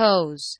toes.